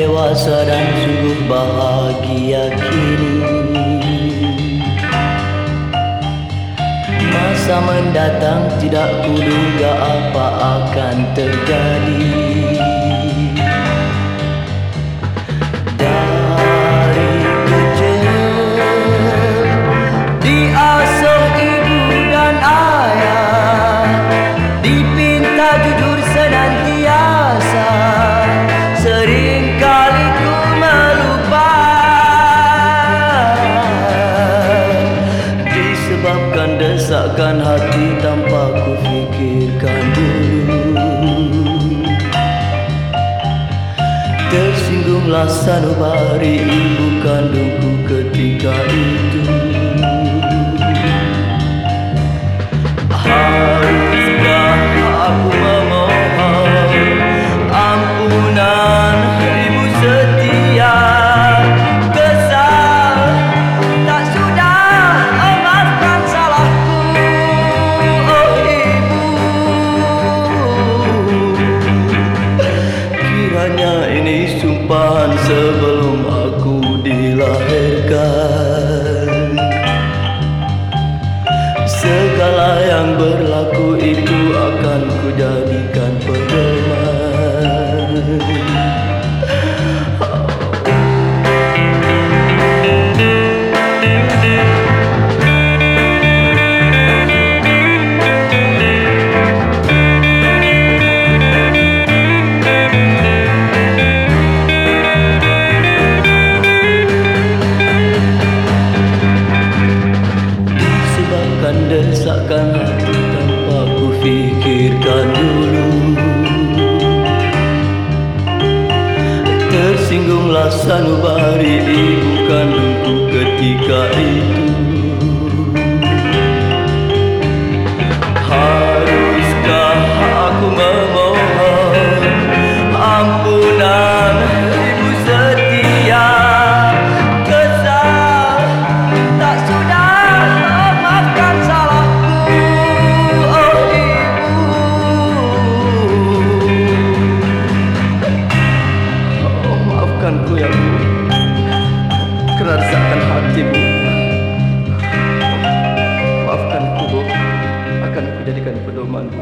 dewasa dan sungguh bahagia kini. Masa mendatang tidak kuduga apa akan terjadi Desakkan hati tanpa ku fikirkan dulu Tersinggunglah sanubari ibu kandungku ketika itu yang berlaku itu hati tanpa ku fikirkan dulu. Tersinggunglah sanubari ibu kandungku ketika itu Resahkan hatimu Maafkanku Bu Akan aku jadikan pedoman Bu